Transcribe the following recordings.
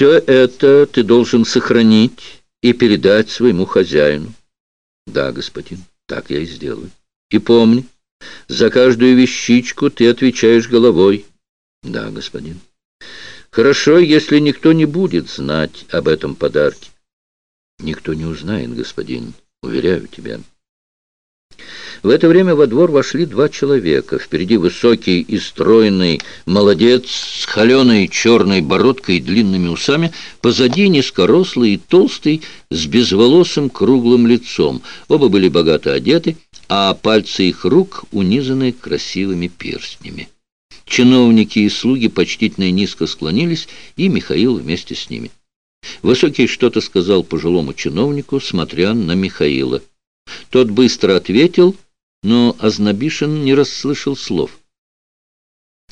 Все это ты должен сохранить и передать своему хозяину. Да, господин, так я и сделаю. И помни, за каждую вещичку ты отвечаешь головой. Да, господин. Хорошо, если никто не будет знать об этом подарке. Никто не узнает, господин, уверяю тебя. В это время во двор вошли два человека. Впереди высокий и стройный молодец с холеной черной бородкой и длинными усами, позади низкорослый и толстый с безволосым круглым лицом. Оба были богато одеты, а пальцы их рук унизаны красивыми перстнями. Чиновники и слуги почтительно и низко склонились, и Михаил вместе с ними. Высокий что-то сказал пожилому чиновнику, смотря на Михаила. Тот быстро ответил, но Азнабишин не расслышал слов.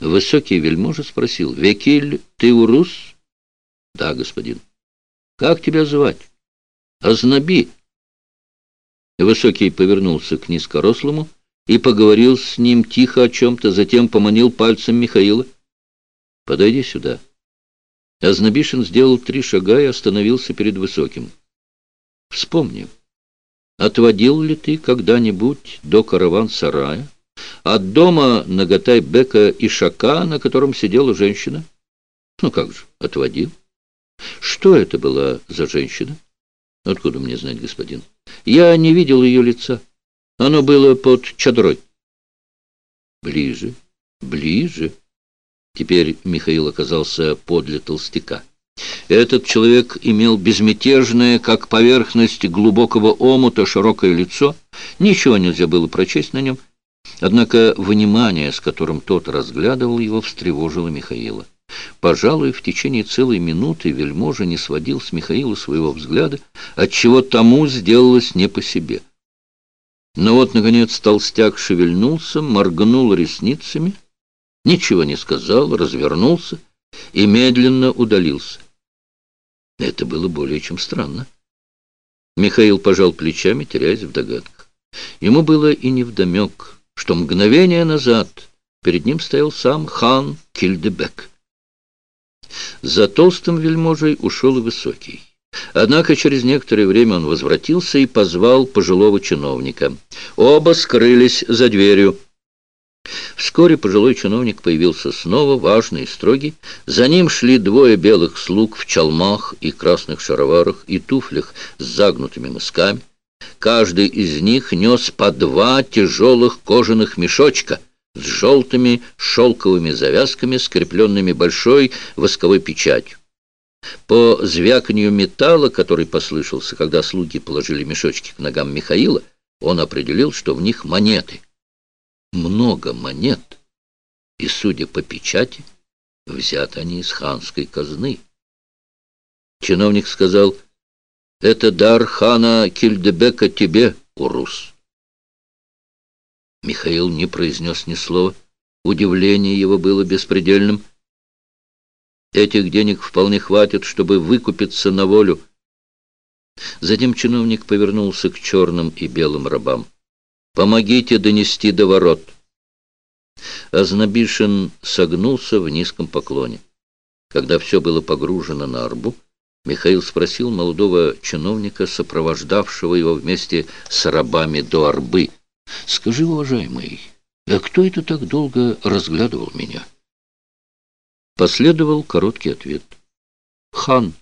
Высокий вельможа спросил, «Векиль, ты урус?» «Да, господин». «Как тебя звать?» «Азнаби». Высокий повернулся к низкорослому и поговорил с ним тихо о чем-то, затем поманил пальцем Михаила. «Подойди сюда». Азнабишин сделал три шага и остановился перед Высоким. «Вспомни». Отводил ли ты когда-нибудь до караван-сарая, от дома Наготай-бека и Шака, на котором сидела женщина? Ну как же, отводил. Что это была за женщина? Откуда мне знать, господин? Я не видел ее лица. Оно было под чадрой. Ближе, ближе. Теперь Михаил оказался подле толстяка. Этот человек имел безмятежное, как поверхность глубокого омута, широкое лицо. Ничего нельзя было прочесть на нем. Однако внимание, с которым тот разглядывал его, встревожило Михаила. Пожалуй, в течение целой минуты вельможа не сводил с Михаила своего взгляда, отчего тому сделалось не по себе. Но вот, наконец, толстяк шевельнулся, моргнул ресницами, ничего не сказал, развернулся и медленно удалился. Это было более чем странно. Михаил пожал плечами, теряясь в догадках. Ему было и невдомек, что мгновение назад перед ним стоял сам хан Кильдебек. За толстым вельможей ушел и высокий. Однако через некоторое время он возвратился и позвал пожилого чиновника. Оба скрылись за дверью. Вскоре пожилой чиновник появился снова, важный и строгий. За ним шли двое белых слуг в чалмах и красных шароварах и туфлях с загнутыми мысками. Каждый из них нес по два тяжелых кожаных мешочка с желтыми шелковыми завязками, скрепленными большой восковой печатью. По звяканью металла, который послышался, когда слуги положили мешочки к ногам Михаила, он определил, что в них монеты — много монет, и, судя по печати, взяты они из ханской казны. Чиновник сказал, «Это дар хана Кильдебека тебе, Урус». Михаил не произнес ни слова. Удивление его было беспредельным. Этих денег вполне хватит, чтобы выкупиться на волю. Затем чиновник повернулся к черным и белым рабам. Помогите донести до ворот. Азнабишин согнулся в низком поклоне. Когда все было погружено на арбу, Михаил спросил молодого чиновника, сопровождавшего его вместе с рабами до арбы. «Скажи, уважаемый, а кто это так долго разглядывал меня?» Последовал короткий ответ. «Хан,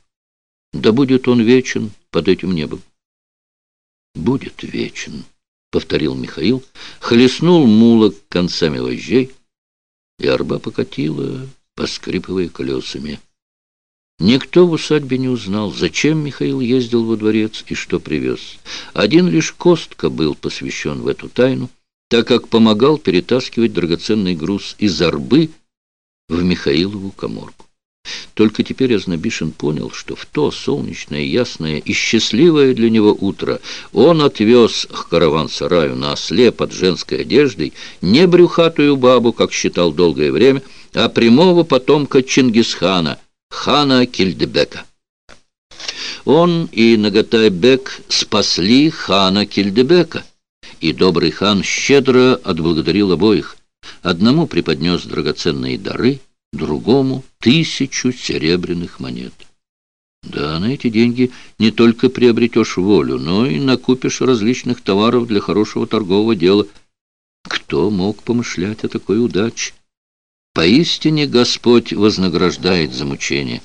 да будет он вечен под этим небом». «Будет вечен». — повторил Михаил, хлестнул мула концами вожжей, и арба покатила, поскрипывая колесами. Никто в усадьбе не узнал, зачем Михаил ездил во дворец и что привез. Один лишь Костка был посвящен в эту тайну, так как помогал перетаскивать драгоценный груз из арбы в Михаилову коморку. Только теперь Азнабишин понял, что в то солнечное, ясное и счастливое для него утро он отвез к караван-сараю на осле под женской одеждой не брюхатую бабу, как считал долгое время, а прямого потомка Чингисхана, хана Кильдебека. Он и Наготай-бек спасли хана Кильдебека, и добрый хан щедро отблагодарил обоих. Одному преподнес драгоценные дары — другому тысячу серебряных монет. Да, на эти деньги не только приобретешь волю, но и накупишь различных товаров для хорошего торгового дела. Кто мог помышлять о такой удаче? Поистине Господь вознаграждает за мучение.